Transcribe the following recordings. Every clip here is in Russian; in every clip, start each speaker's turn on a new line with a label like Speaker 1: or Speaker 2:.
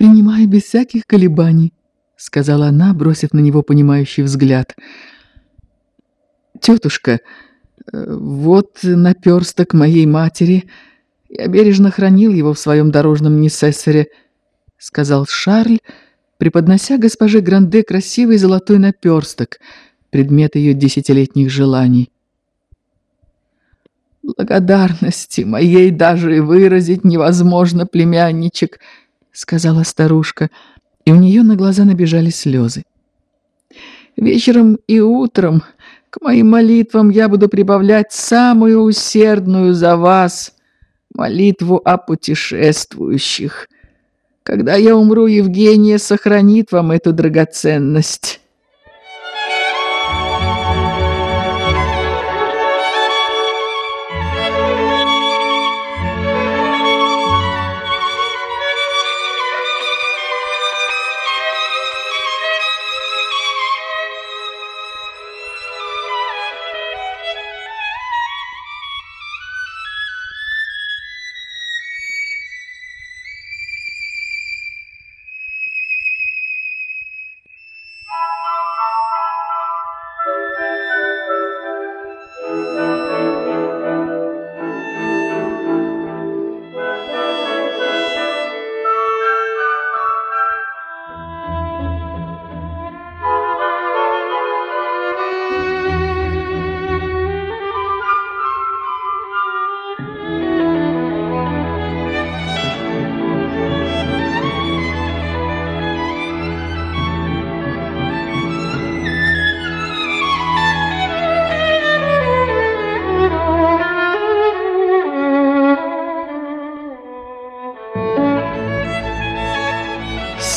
Speaker 1: принимаю без всяких колебаний», — сказала она, бросив на него понимающий взгляд. «Тетушка, э, вот наперсток моей матери. Я бережно хранил его в своем дорожном несессоре», — сказал Шарль, преподнося госпоже Гранде красивый золотой наперсток, предмет ее десятилетних желаний. «Благодарности моей даже и выразить невозможно, племянничек», — сказала старушка, и у нее на глаза набежали слезы. «Вечером и утром к моим молитвам я буду прибавлять самую усердную за вас молитву о путешествующих. Когда я умру, Евгения сохранит вам эту драгоценность».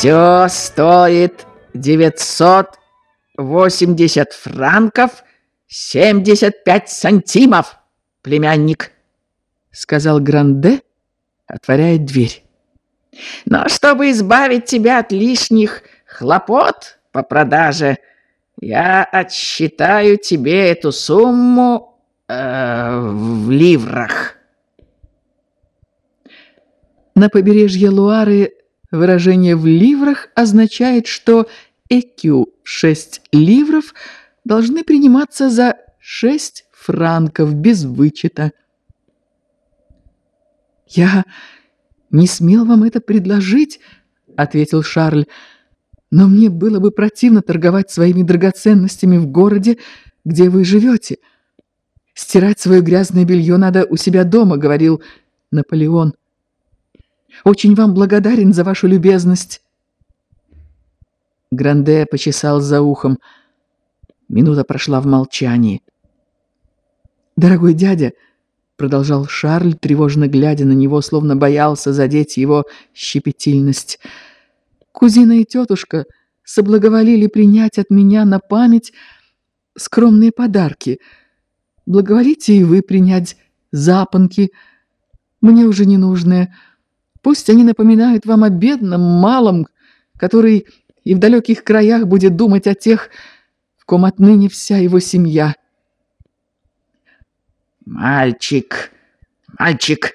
Speaker 2: Все стоит 980 франков 75 сантимов, племянник, сказал Гранде, отворяя дверь. Но чтобы избавить тебя от лишних хлопот по продаже, я отсчитаю тебе эту сумму э, в ливрах.
Speaker 1: На побережье Луары Выражение в ливрах означает, что ЭКЮ 6 ливров должны приниматься за 6 франков без вычета. «Я не смел вам это предложить», — ответил Шарль, «но мне было бы противно торговать своими драгоценностями в городе, где вы живете. Стирать свое грязное белье надо у себя дома», — говорил Наполеон. Очень вам благодарен за вашу любезность». Гранде почесал за ухом. Минута прошла в молчании. «Дорогой дядя», — продолжал Шарль, тревожно глядя на него, словно боялся задеть его щепетильность, «кузина и тетушка соблаговолили принять от меня на память скромные подарки. Благоволите и вы принять запонки, мне уже ненужные». Пусть они напоминают вам о бедном, малом, который и в далеких краях будет думать о тех, в ком отныне вся его семья.
Speaker 2: «Мальчик, мальчик,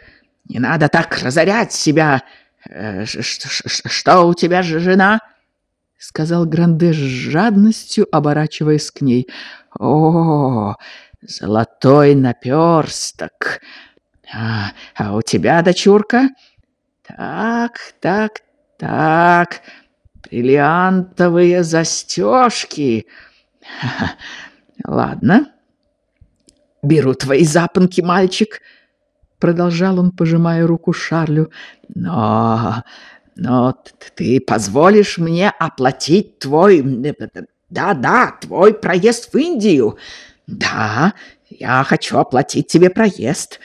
Speaker 2: не надо так разорять себя. Э, что у тебя же жена?» — сказал Гранде с жадностью, оборачиваясь к ней. «О, золотой наперсток! А, а у тебя, дочурка?» Так, так, так, бриллиантовые застежки. Ладно, беру твои запонки, мальчик, продолжал он, пожимая руку Шарлю. Но, но ты позволишь мне оплатить твой... Да-да, твой проезд в Индию. Да, я хочу оплатить тебе проезд.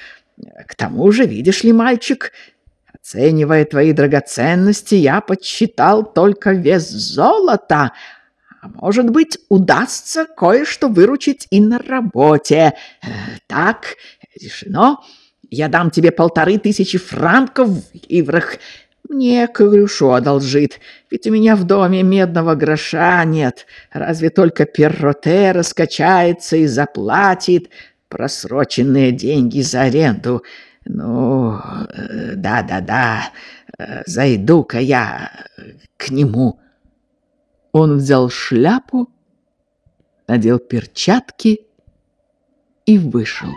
Speaker 2: К тому же, видишь ли, мальчик, Оценивая твои драгоценности, я подсчитал только вес золота. А может быть, удастся кое-что выручить и на работе. Э, так, решено. Я дам тебе полторы тысячи франков в ливрах. Мне Крюшо одолжит, ведь у меня в доме медного гроша нет. Разве только перроте раскачается и заплатит просроченные деньги за аренду. Ну, да-да-да, зайду-ка я к нему.
Speaker 1: Он взял шляпу, надел перчатки и вышел.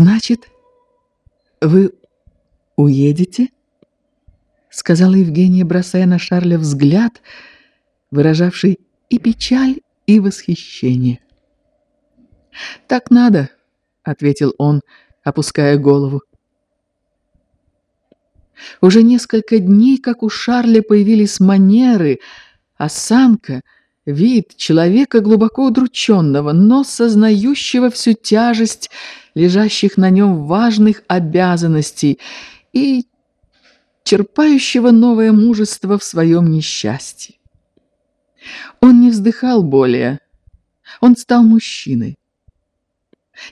Speaker 1: «Значит, вы уедете?» — сказала Евгения, бросая на Шарля взгляд, выражавший и печаль, и восхищение. «Так надо», — ответил он, опуская голову. Уже несколько дней, как у Шарля появились манеры, осанка — Вид человека глубоко удрученного, но сознающего всю тяжесть лежащих на нем важных обязанностей и черпающего новое мужество в своем несчастье. Он не вздыхал более, он стал мужчиной.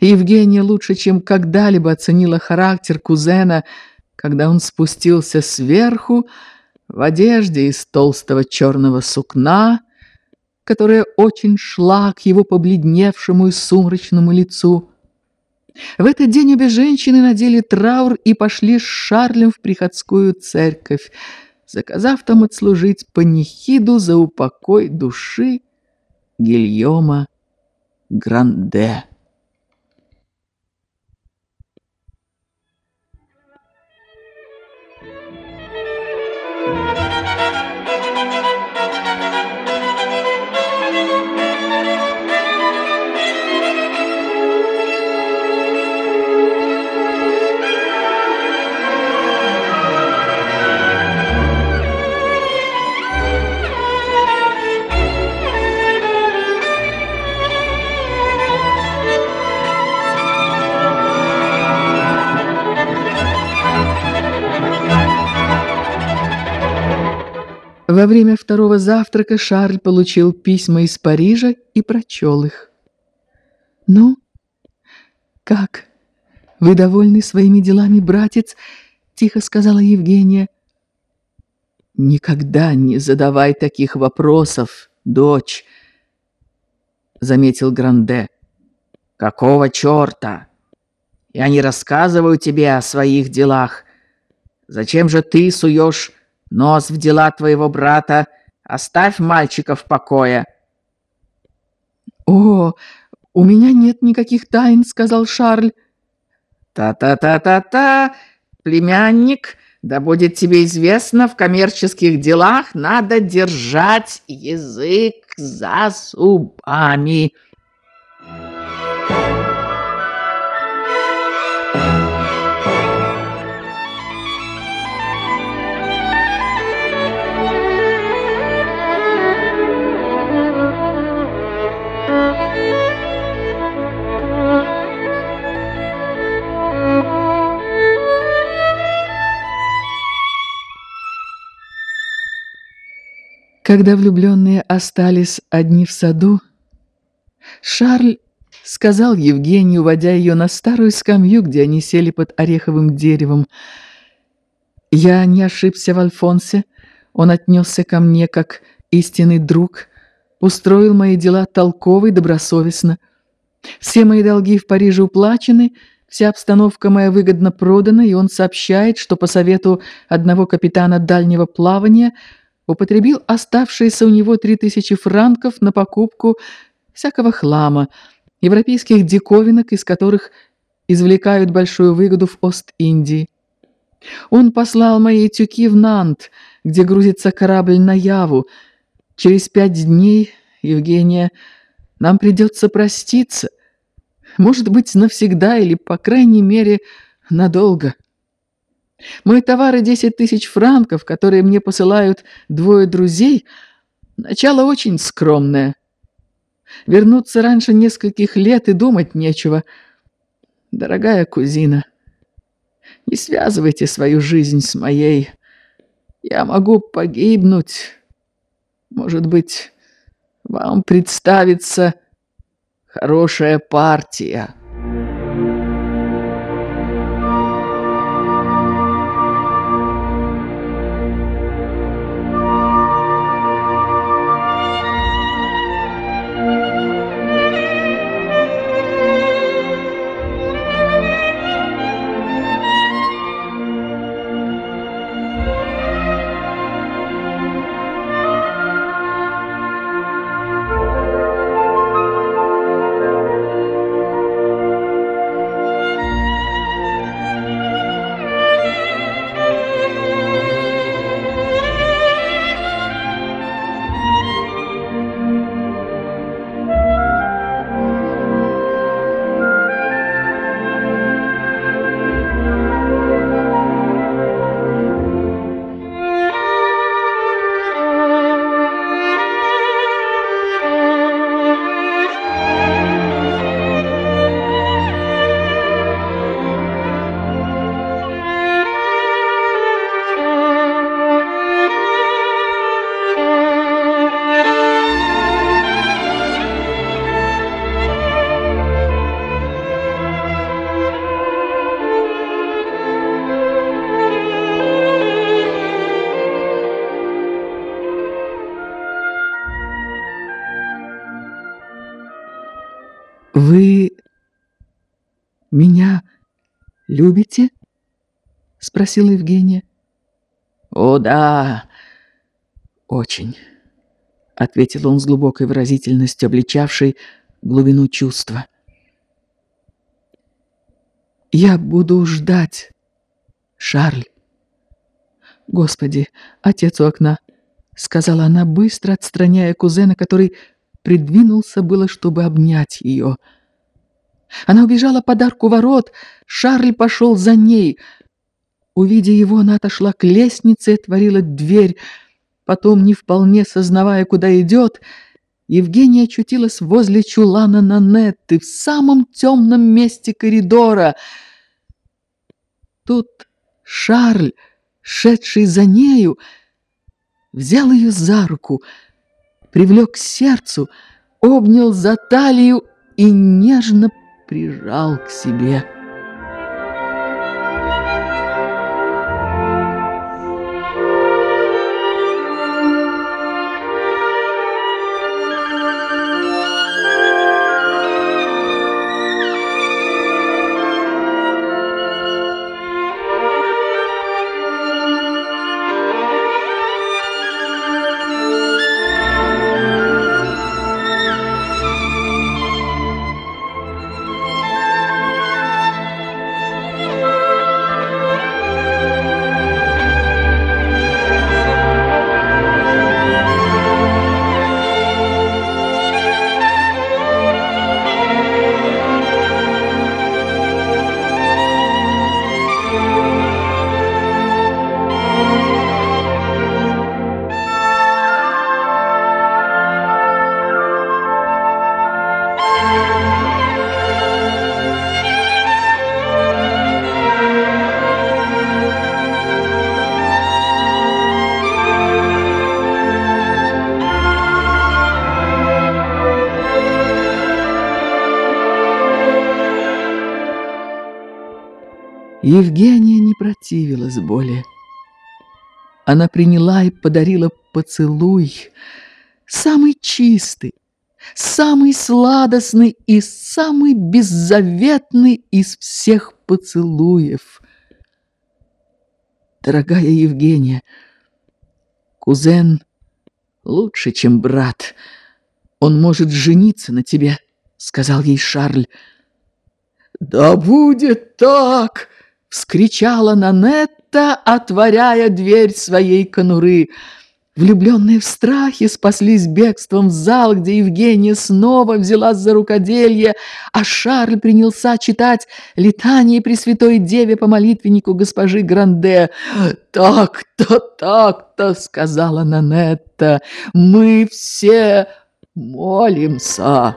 Speaker 1: Евгения лучше, чем когда-либо оценила характер кузена, когда он спустился сверху в одежде из толстого черного сукна, которая очень шла к его побледневшему и сумрачному лицу. В этот день обе женщины надели траур и пошли с Шарлем в приходскую церковь, заказав там отслужить панихиду за упокой души Гильома Гранде. Во время второго завтрака Шарль получил письма из Парижа и прочел их. «Ну, как? Вы довольны своими делами, братец?» — тихо сказала Евгения. «Никогда не задавай таких вопросов, дочь», — заметил Гранде.
Speaker 2: «Какого черта? Я не рассказываю тебе о своих делах. Зачем же ты суешь Нос в дела твоего брата. Оставь мальчика в покое.
Speaker 1: О, у меня нет никаких тайн, сказал Шарль.
Speaker 2: Та-та-та-та-та, племянник, да будет тебе известно, в коммерческих делах надо держать язык за зубами.
Speaker 1: Когда влюбленные остались одни в саду, Шарль сказал Евгению, уводя ее на старую скамью, где они сели под ореховым деревом. «Я не ошибся в Альфонсе. Он отнесся ко мне как истинный друг, устроил мои дела толково и добросовестно. Все мои долги в Париже уплачены, вся обстановка моя выгодно продана, и он сообщает, что по совету одного капитана дальнего плавания употребил оставшиеся у него три тысячи франков на покупку всякого хлама, европейских диковинок, из которых извлекают большую выгоду в Ост-Индии. Он послал мои тюки в Нант, где грузится корабль на Яву. Через пять дней, Евгения, нам придется проститься. Может быть, навсегда или, по крайней мере, надолго. Мой товар и десять тысяч франков, которые мне посылают двое друзей, начало очень скромное. Вернуться раньше нескольких лет и думать нечего. Дорогая кузина, не связывайте свою жизнь с моей. Я могу погибнуть. Может быть, вам представится хорошая партия». Любите?» — спросила Евгения.
Speaker 2: «О, да,
Speaker 1: очень», — ответил он с глубокой выразительностью, обличавшей глубину чувства. «Я буду ждать, Шарль». «Господи, отец у окна», — сказала она, быстро отстраняя кузена, который придвинулся было, чтобы обнять ее. Она убежала под арку ворот, Шарль пошел за ней. Увидя его, она отошла к лестнице и отворила дверь. Потом, не вполне сознавая, куда идет, Евгения очутилась возле чулана Нанетты, в самом темном месте коридора. Тут Шарль, шедший за нею, взял ее за руку — привлек к сердцу, обнял за талию и нежно прижал к себе. Евгения не противилась более. Она приняла и подарила поцелуй, самый чистый, самый сладостный и самый беззаветный из всех поцелуев. Дорогая Евгения, кузен лучше, чем брат. Он может жениться на тебе, сказал ей Шарль. Да будет так! — вскричала Нанетта, отворяя дверь своей конуры. Влюбленные в страхе спаслись бегством в зал, где Евгения снова взялась за рукоделье, а Шарль принялся читать летание Пресвятой Деве по молитвеннику госпожи Гранде. «Так-то, так-то», — сказала Нанетта, — «мы все молимся».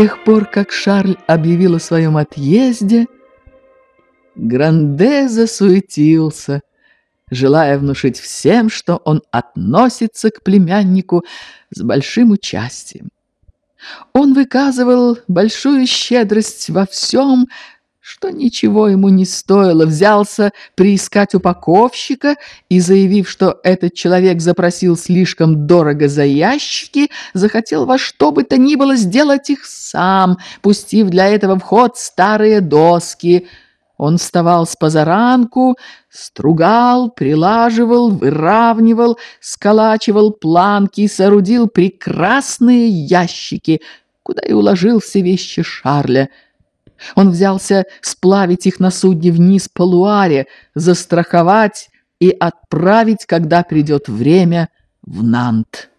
Speaker 1: Тех пор, как Шарль объявил о своем отъезде, Гранде засуетился, желая внушить всем, что он относится к племяннику с большим участием. Он выказывал большую щедрость во всем, что ничего ему не стоило, взялся приискать упаковщика и, заявив, что этот человек запросил слишком дорого за ящики, захотел во что бы то ни было сделать их сам, пустив для этого в ход старые доски. Он вставал с позаранку, стругал, прилаживал, выравнивал, сколачивал планки, соорудил прекрасные ящики, куда и уложил все вещи Шарля — он взялся сплавить их на судне вниз по Луаре, застраховать и отправить, когда придет время, в Нант.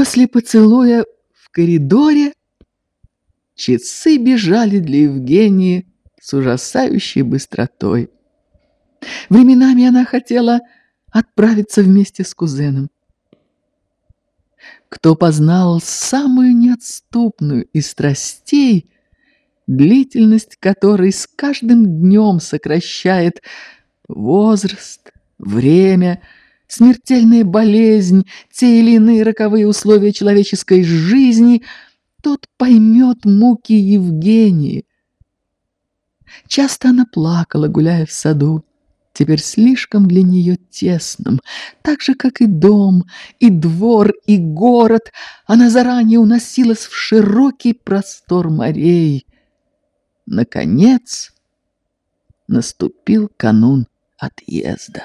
Speaker 1: После поцелуя в коридоре часы бежали для Евгении с ужасающей быстротой. Временами она хотела отправиться вместе с кузеном. Кто познал самую неотступную из страстей, длительность которой с каждым днем сокращает возраст, время, смертельная болезнь, те или иные роковые условия человеческой жизни, тот поймет муки Евгении. Часто она плакала, гуляя в саду, теперь слишком для нее тесным, так же, как и дом, и двор, и город, она заранее уносилась в широкий простор морей. Наконец наступил канун отъезда.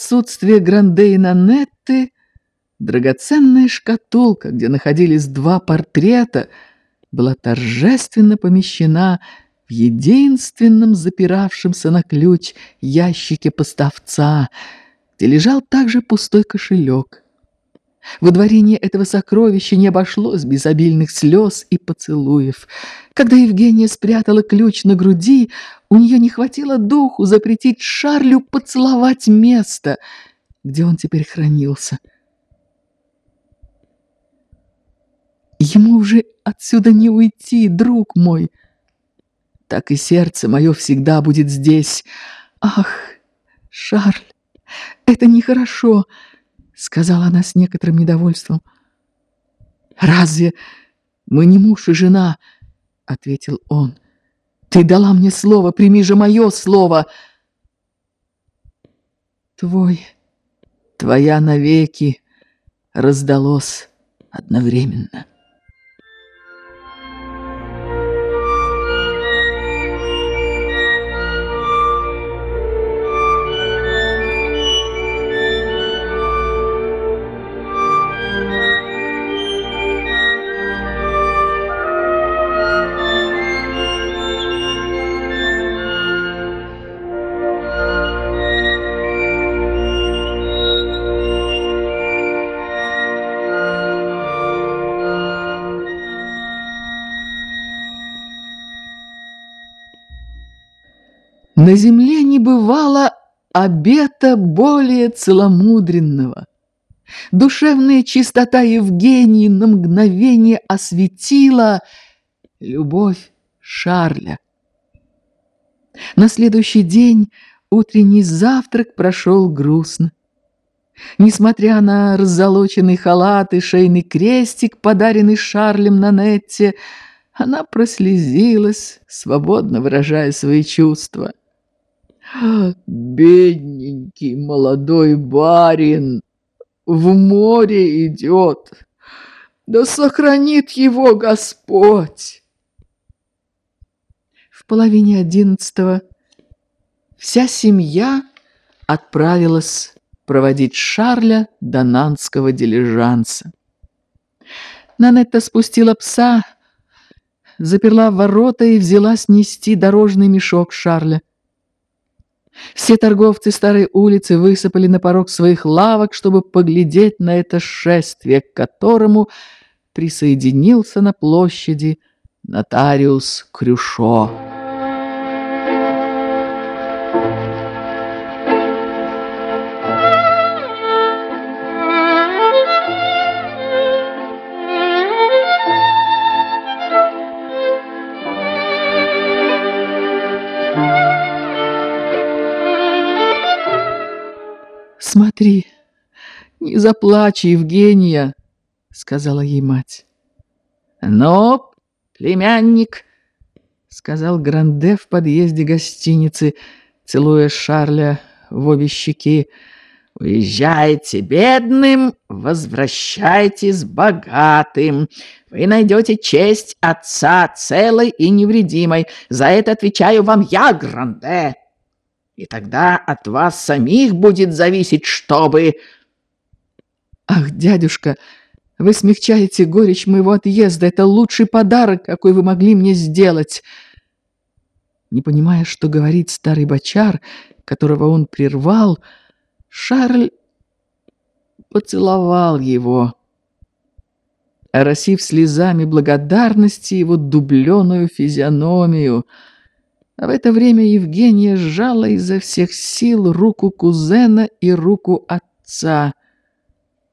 Speaker 1: Отсутствие Гранде и Нанетты, драгоценная шкатулка, где находились два портрета, была торжественно помещена в единственном запиравшемся на ключ ящике поставца, где лежал также пустой кошелек. Выдворение этого сокровища не обошлось без обильных слез и поцелуев. Когда Евгения спрятала ключ на груди, у нее не хватило духу запретить Шарлю поцеловать место, где он теперь хранился. Ему уже отсюда не уйти, друг мой. Так и сердце мое всегда будет здесь. Ах, Шарль, это нехорошо, — сказала она с некоторым недовольством. Разве мы не муж и жена? — ответил он. Ты дала мне слово, прими же мое слово. Твой, твоя навеки раздалось одновременно. На земле не бывало обета более целомудренного. Душевная чистота Евгении на мгновение осветила любовь Шарля. На следующий день утренний завтрак прошел грустно. Несмотря на раззолоченный халат и шейный крестик, подаренный Шарлем на Нетте, она прослезилась, свободно выражая свои чувства. Бедненький молодой барин в море идет. Да сохранит его Господь. В половине одиннадцатого вся семья отправилась проводить Шарля до нанского дилижанса. Нанетта спустила пса, заперла ворота и взялась нести дорожный мешок Шарля. Все торговцы старой улицы высыпали на порог своих лавок, чтобы поглядеть на это шествие, к которому присоединился на площади нотариус Крюшо. «Смотри, не заплачь, Евгения!» — сказала ей мать. «Но, племянник!» — сказал Гранде в подъезде гостиницы, целуя Шарля в обе щеки. «Уезжайте бедным, возвращайтесь богатым. Вы найдете честь отца целой и невредимой. За это отвечаю вам я, Гранде!» И тогда от вас самих будет зависеть, чтобы...» «Ах, дядюшка, вы смягчаете горечь моего отъезда. Это лучший подарок, какой вы могли мне сделать». Не понимая, что говорит старый бочар, которого он прервал, Шарль поцеловал его, оросив слезами благодарности его дубленую физиономию — а в это время Евгения сжала изо всех сил руку кузена и руку отца.